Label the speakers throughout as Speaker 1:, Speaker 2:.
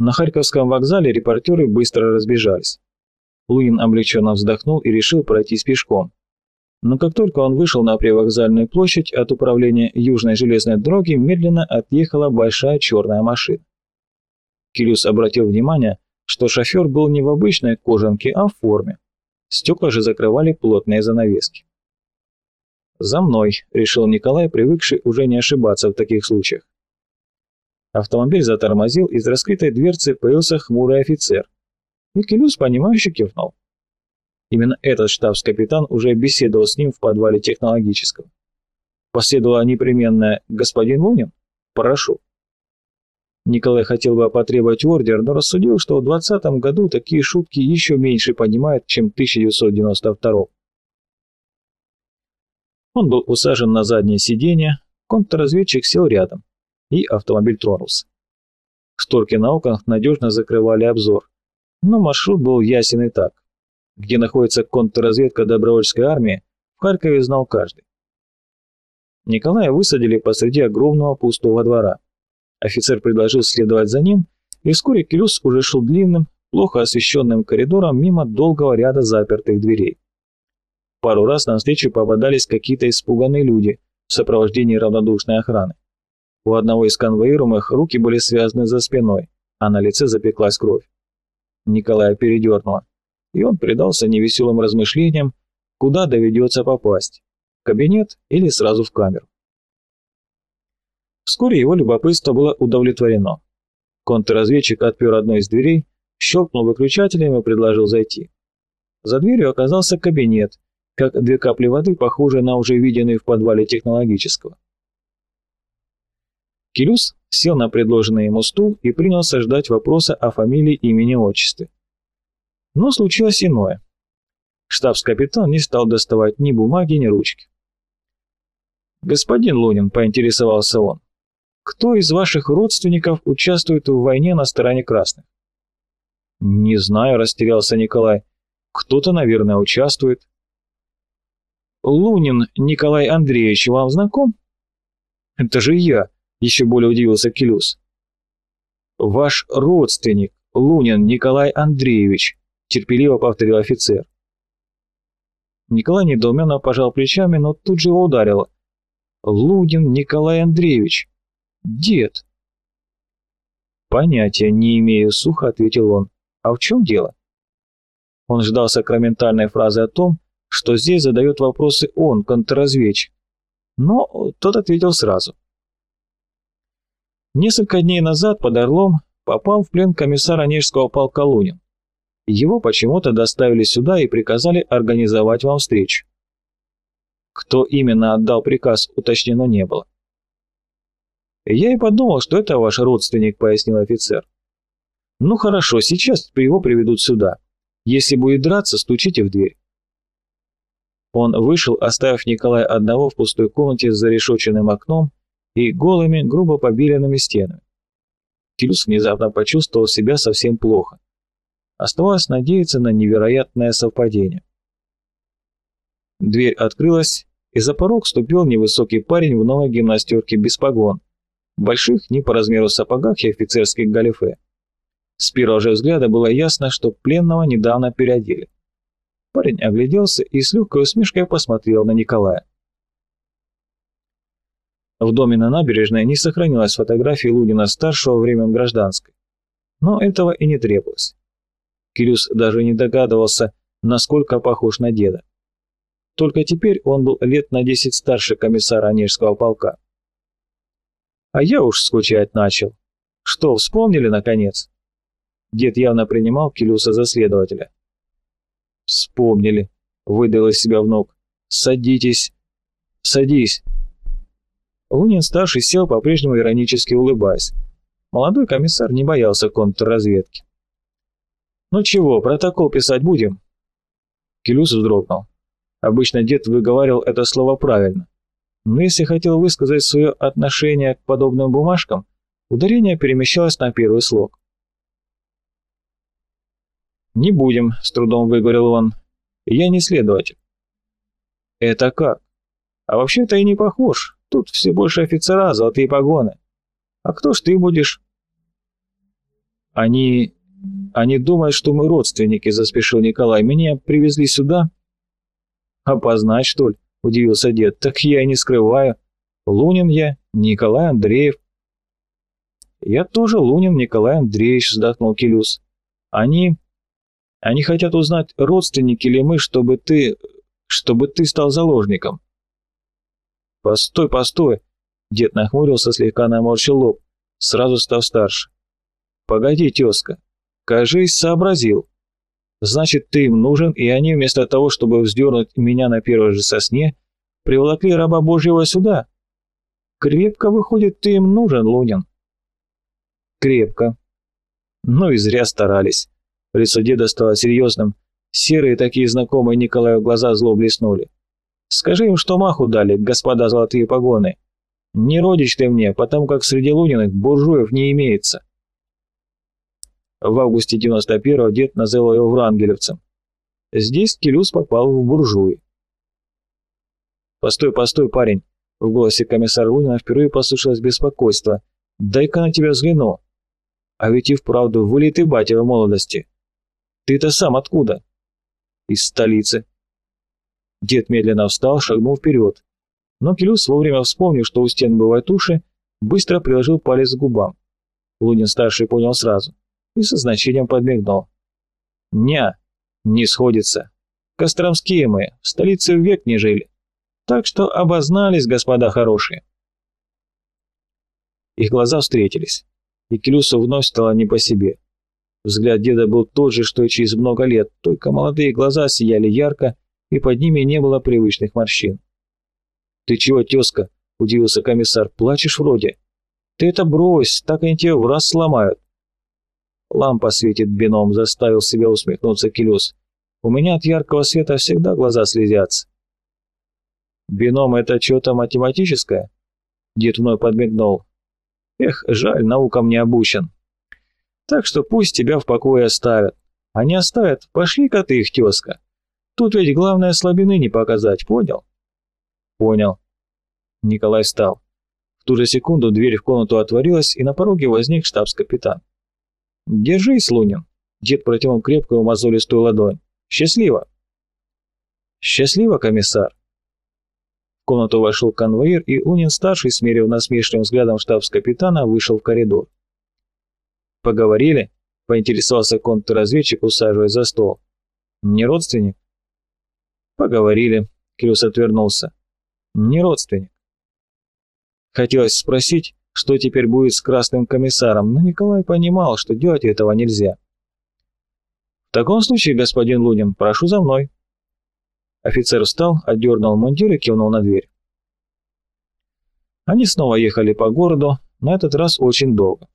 Speaker 1: На Харьковском вокзале репортеры быстро разбежались. Лунин облегченно вздохнул и решил пройтись пешком. Но как только он вышел на привокзальную площадь, от управления Южной железной дороги медленно отъехала большая черная машина. Кирюс обратил внимание, что шофер был не в обычной кожанке, а в форме. Стекла же закрывали плотные занавески. «За мной», — решил Николай, привыкший уже не ошибаться в таких случаях. Автомобиль затормозил, из раскрытой дверцы появился хмурый офицер. И Келюс, понимающе кивнул. Именно этот штабс-капитан уже беседовал с ним в подвале технологического. Последовало непременное «Господин Лунин? Прошу». Николай хотел бы потребовать ордер, но рассудил, что в 20 году такие шутки еще меньше понимают, чем в 1992 Он был усажен на заднее сиденье, контрразведчик сел рядом и автомобиль тронулся. Шторки на окнах надежно закрывали обзор, но маршрут был ясен и так. Где находится контрразведка добровольческой армии, в Харькове знал каждый. Николая высадили посреди огромного пустого двора. Офицер предложил следовать за ним, и вскоре Келюс уже шел длинным, плохо освещенным коридором мимо долгого ряда запертых дверей. Пару раз на встречу попадались какие-то испуганные люди в сопровождении равнодушной охраны. У одного из конвоируемых руки были связаны за спиной, а на лице запеклась кровь. Николая передернуло, и он предался невеселым размышлениям, куда доведется попасть – в кабинет или сразу в камеру. Вскоре его любопытство было удовлетворено. Контрразведчик отпер одну из дверей, щелкнул выключателем и предложил зайти. За дверью оказался кабинет, как две капли воды, похожие на уже виденный в подвале технологического. Келюс сел на предложенный ему стул и принялся ждать вопроса о фамилии, имени, отчестве. Но случилось иное. Штабс-капитан не стал доставать ни бумаги, ни ручки. «Господин Лунин», — поинтересовался он, — «кто из ваших родственников участвует в войне на стороне красных?» «Не знаю», — растерялся Николай. «Кто-то, наверное, участвует». «Лунин Николай Андреевич вам знаком?» «Это же я», еще более удивился Келюс. «Ваш родственник, Лунин Николай Андреевич», терпеливо повторил офицер. Николай недоуменно пожал плечами, но тут же его ударило. «Лунин Николай Андреевич. Дед». «Понятия не имею», — сухо ответил он. «А в чем дело?» Он ждал сакраментальной фразы о том, что здесь задает вопросы он, контрразведчик. Но тот ответил сразу. Несколько дней назад под Орлом попал в плен комиссар Онежского полка Лунин. Его почему-то доставили сюда и приказали организовать вам встречу. Кто именно отдал приказ, уточнено не было. «Я и подумал, что это ваш родственник», — пояснил офицер. «Ну хорошо, сейчас его приведут сюда. Если будет драться, стучите в дверь». Он вышел, оставив Николая одного в пустой комнате с зарешоченным окном и голыми, грубо побеленными стенами. Кирюс внезапно почувствовал себя совсем плохо. Оставалось надеяться на невероятное совпадение. Дверь открылась, и за порог ступил невысокий парень в новой гимнастерке без погон, больших не по размеру сапогах и офицерских галифе. С первого же взгляда было ясно, что пленного недавно переодели. Парень огляделся и с легкой усмешкой посмотрел на Николая. В доме на набережной не сохранилась фотографии Лунина-старшего времен гражданской. Но этого и не требовалось. Кирюс даже не догадывался, насколько похож на деда. Только теперь он был лет на десять старше комиссара Онежского полка. А я уж скучать начал. Что, вспомнили, наконец? Дед явно принимал Килюса за следователя. «Вспомнили», — выдал из себя в ног. «Садитесь». «Садись», Лунин-старший сел, по-прежнему иронически улыбаясь. Молодой комиссар не боялся контрразведки. «Ну чего, протокол писать будем?» Келюс вздрогнул. Обычно дед выговаривал это слово правильно. Но если хотел высказать свое отношение к подобным бумажкам, ударение перемещалось на первый слог. «Не будем», — с трудом выговорил он. «Я не следователь». «Это как? А вообще-то и не похож. Тут все больше офицера, золотые погоны. А кто ж ты будешь?» Они... они думают, что мы родственники, заспешил Николай. Меня привезли сюда. Опознать, что ли? Удивился дед. Так я и не скрываю. Лунин я, Николай Андреев. Я тоже Лунин Николай Андреевич, вздохнул Келюс. Они... они хотят узнать, родственники ли мы, чтобы ты... чтобы ты стал заложником. Постой, постой. Дед нахмурился, слегка наморщил лоб, сразу став старше. «Погоди, тезка, кажись, сообразил. Значит, ты им нужен, и они вместо того, чтобы вздернуть меня на первой же сосне, приволокли раба Божьего сюда. Крепко, выходит, ты им нужен, Лунин». «Крепко». Ну и зря старались. Лицо деда стало серьезным. Серые такие знакомые Николаю глаза зло блеснули. «Скажи им, что маху дали, господа золотые погоны. Не родич ты мне, потому как среди Луниных буржуев не имеется». В августе 91-го дед называл его врангелевцем. Здесь Келюс попал в буржуи. «Постой, постой, парень!» В голосе комиссара Лунина впервые послышалось беспокойство. «Дай-ка на тебя взгляну. А ведь и вправду вылитый батя в молодости. Ты-то сам откуда?» «Из столицы». Дед медленно встал, шагнул вперед. Но Келюс, вовремя вспомнив, что у стен бывают уши, быстро приложил палец к губам. Лунин-старший понял сразу и со значением подмигнул. «Ня, не сходится. Костромские мы, в столице век не жили. Так что обознались, господа хорошие». Их глаза встретились, и Келюсу вновь стало не по себе. Взгляд деда был тот же, что и через много лет, только молодые глаза сияли ярко, и под ними не было привычных морщин. «Ты чего, тезка?» – удивился комиссар. «Плачешь вроде?» «Ты это брось, так они тебя в раз сломают». Лампа светит бином, заставил себя усмехнуться Келюс. У меня от яркого света всегда глаза слезятся. Бином это что-то математическое? Дед вновь подмигнул. Эх, жаль, наукам не обучен. Так что пусть тебя в покое оставят. А не оставят, пошли-ка ты их, тезка. Тут ведь главное слабины не показать, понял? Понял. Николай встал. В ту же секунду дверь в комнату отворилась, и на пороге возник штабс-капитан. «Держись, Лунин!» Дед протянул крепкую мозолистую ладонь. «Счастливо!» «Счастливо, комиссар!» В комнату вошел конвоир, и Лунин-старший, смерив насмешливым взглядом штабс-капитана, вышел в коридор. «Поговорили?» — поинтересовался контрразведчик, усаживаясь за стол. «Не родственник?» «Поговорили», — Крюс отвернулся. «Не родственник». Хотелось спросить, что теперь будет с красным комиссаром, но Николай понимал, что делать этого нельзя. «В таком случае, господин Лунин, прошу за мной». Офицер встал, отдернул мундир и кивнул на дверь. Они снова ехали по городу, на этот раз очень долго.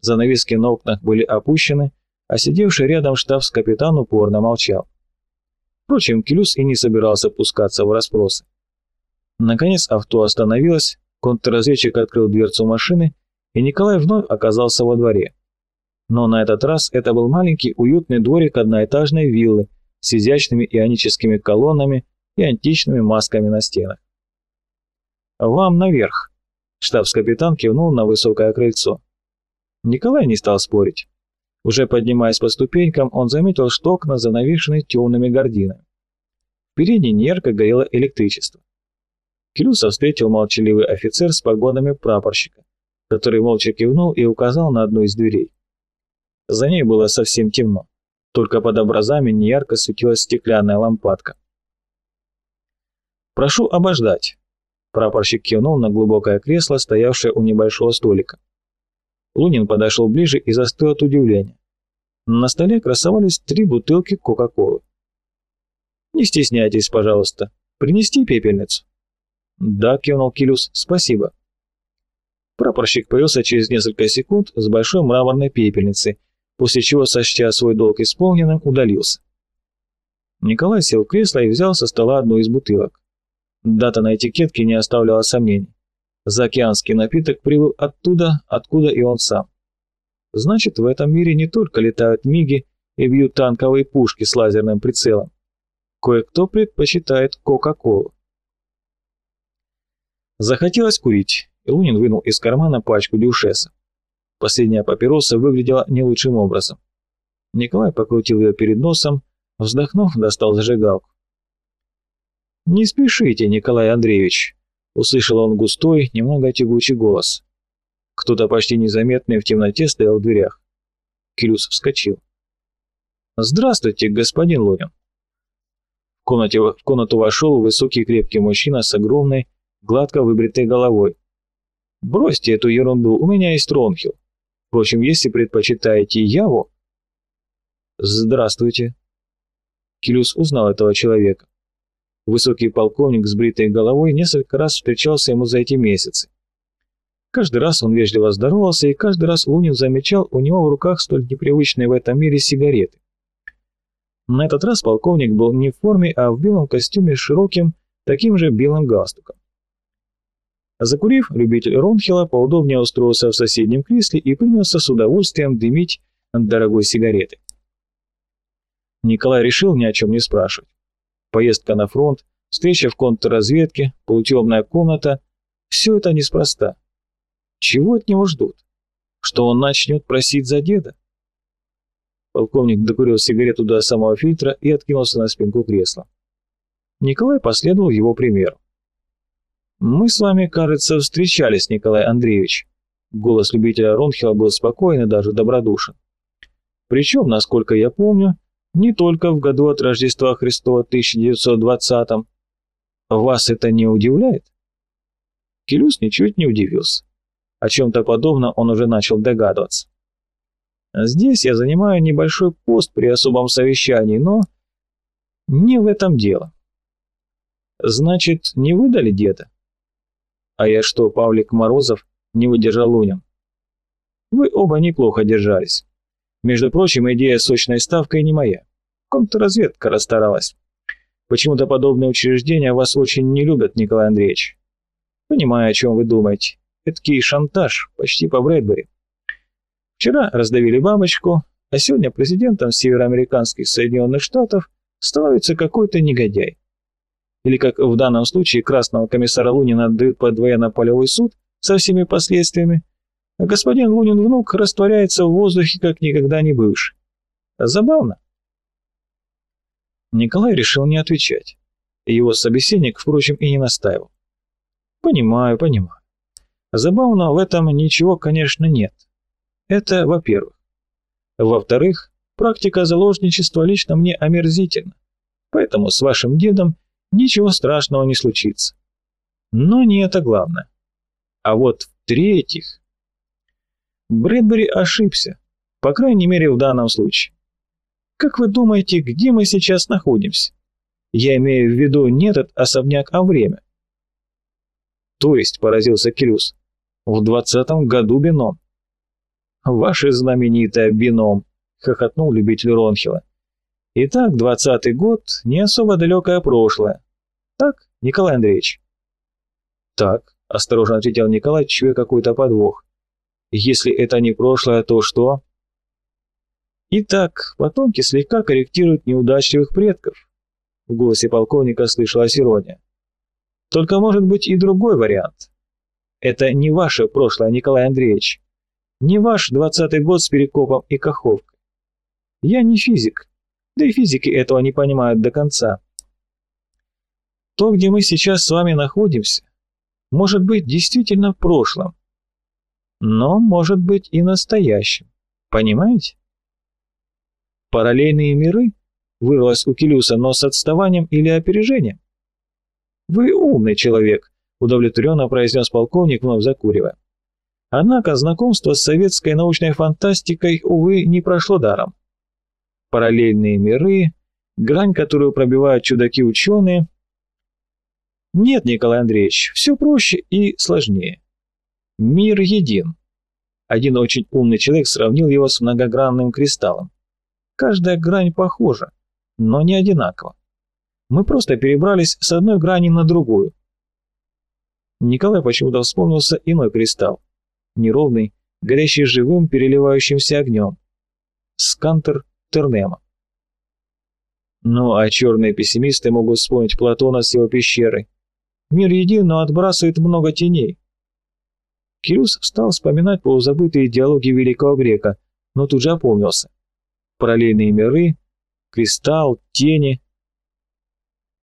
Speaker 1: Занавески на окнах были опущены, а сидевший рядом штабс-капитан упорно молчал. Впрочем, Келюс и не собирался пускаться в расспросы. Наконец авто остановилось, Контрразведчик открыл дверцу машины, и Николай вновь оказался во дворе. Но на этот раз это был маленький уютный дворик одноэтажной виллы с изящными ионическими колоннами и античными масками на стенах. «Вам наверх», — штабс-капитан кивнул на высокое крыльцо. Николай не стал спорить. Уже поднимаясь по ступенькам, он заметил, что окна занавешены темными гординами. Впереди неярко горело электричество. Келюса встретил молчаливый офицер с погонами прапорщика, который молча кивнул и указал на одну из дверей. За ней было совсем темно, только под образами неярко светилась стеклянная лампадка. «Прошу обождать», — прапорщик кивнул на глубокое кресло, стоявшее у небольшого столика. Лунин подошел ближе и застыл от удивления. На столе красовались три бутылки Кока-Колы. «Не стесняйтесь, пожалуйста. Принести пепельницу?» «Да», — кивнул Килюс, — «спасибо». Прапорщик появился через несколько секунд с большой мраморной пепельницей, после чего, сочтя свой долг исполненным, удалился. Николай сел в кресло и взял со стола одну из бутылок. Дата на этикетке не оставляла сомнений. Заокеанский напиток прибыл оттуда, откуда и он сам. Значит, в этом мире не только летают миги и бьют танковые пушки с лазерным прицелом. Кое-кто предпочитает Кока-Колу. Захотелось курить, и Лунин вынул из кармана пачку дюшеса. Последняя папироса выглядела не лучшим образом. Николай покрутил ее перед носом, вздохнув, достал зажигалку. «Не спешите, Николай Андреевич», — услышал он густой, немного тягучий голос. Кто-то почти незаметный в темноте стоял в дверях. Кирюс вскочил. «Здравствуйте, господин Лунин». В, комнате, в комнату вошел высокий крепкий мужчина с огромной, гладко выбритой головой. «Бросьте эту ерунду, у меня есть Ронхил. Впрочем, если предпочитаете Яву...» «Здравствуйте». Килюс узнал этого человека. Высокий полковник с бритой головой несколько раз встречался ему за эти месяцы. Каждый раз он вежливо здоровался, и каждый раз Лунин замечал у него в руках столь непривычные в этом мире сигареты. На этот раз полковник был не в форме, а в белом костюме с широким, таким же белым галстуком. Закурив, любитель Ронхила поудобнее устроился в соседнем кресле и принялся с удовольствием дымить дорогой сигареты. Николай решил ни о чем не спрашивать. Поездка на фронт, встреча в контрразведке, полутемная комната – все это неспроста. Чего от него ждут? Что он начнет просить за деда? Полковник докурил сигарету до самого фильтра и откинулся на спинку кресла. Николай последовал его примеру. «Мы с вами, кажется, встречались, Николай Андреевич». Голос любителя Ронхила был спокойный, даже добродушен. Причем, насколько я помню, не только в году от Рождества Христова 1920-м. Вас это не удивляет? Келюс ничуть не удивился. О чем-то подобном он уже начал догадываться. Здесь я занимаю небольшой пост при особом совещании, но не в этом дело. Значит, не выдали деда? А я что, Павлик Морозов, не выдержал Лунин? Вы оба неплохо держались. Между прочим, идея с сочной ставкой не моя. Контрразведка расстаралась. Почему-то подобные учреждения вас очень не любят, Николай Андреевич. Понимаю, о чем вы думаете. Эдакий шантаж, почти по Брэдбери. Вчера раздавили бабочку, а сегодня президентом североамериканских Соединенных Штатов становится какой-то негодяй. Или, как в данном случае, красного комиссара Лунина отдают под военно-полевой суд со всеми последствиями, господин Лунин-внук растворяется в воздухе, как никогда не бывший. Забавно. Николай решил не отвечать. Его собеседник, впрочем, и не настаивал. Понимаю, понимаю. Забавно в этом ничего, конечно, нет. Это во-первых. Во-вторых, практика заложничества лично мне омерзительна. Поэтому с вашим дедом ничего страшного не случится. Но не это главное. А вот в-третьих... Брэдбери ошибся, по крайней мере в данном случае. Как вы думаете, где мы сейчас находимся? Я имею в виду не этот особняк, а время. То есть, поразился Кирюс, в двадцатом году бином. «Ваше знаменитое бином», — хохотнул любитель Ронхила. «Итак, двадцатый год — не особо далекое прошлое. Так, Николай Андреевич?» «Так», — осторожно ответил Николай, чуя какой-то подвох. «Если это не прошлое, то что?» «Итак, потомки слегка корректируют неудачливых предков». В голосе полковника слышалась ирония. «Только может быть и другой вариант. Это не ваше прошлое, Николай Андреевич. Не ваш двадцатый год с Перекопом и Каховкой. Я не физик, да и физики этого не понимают до конца. То, где мы сейчас с вами находимся, может быть действительно в прошлом, но может быть и настоящим. Понимаете? Параллельные миры вырвалось у Келюса, но с отставанием или опережением. Вы умный человек, удовлетворенно произнес полковник, вновь закуривая. Однако знакомство с советской научной фантастикой, увы, не прошло даром. Параллельные миры, грань, которую пробивают чудаки-ученые. Нет, Николай Андреевич, все проще и сложнее. Мир един. Один очень умный человек сравнил его с многогранным кристаллом. Каждая грань похожа, но не одинакова. Мы просто перебрались с одной грани на другую. Николай почему-то вспомнился иной кристалл неровный, горящий живым, переливающимся огнем. Скантер Тернема. Ну, а черные пессимисты могут вспомнить Платона с его пещерой. Мир един, но отбрасывает много теней. Кирюс стал вспоминать полузабытые диалоги великого грека, но тут же опомнился. Параллельные миры, кристалл, тени,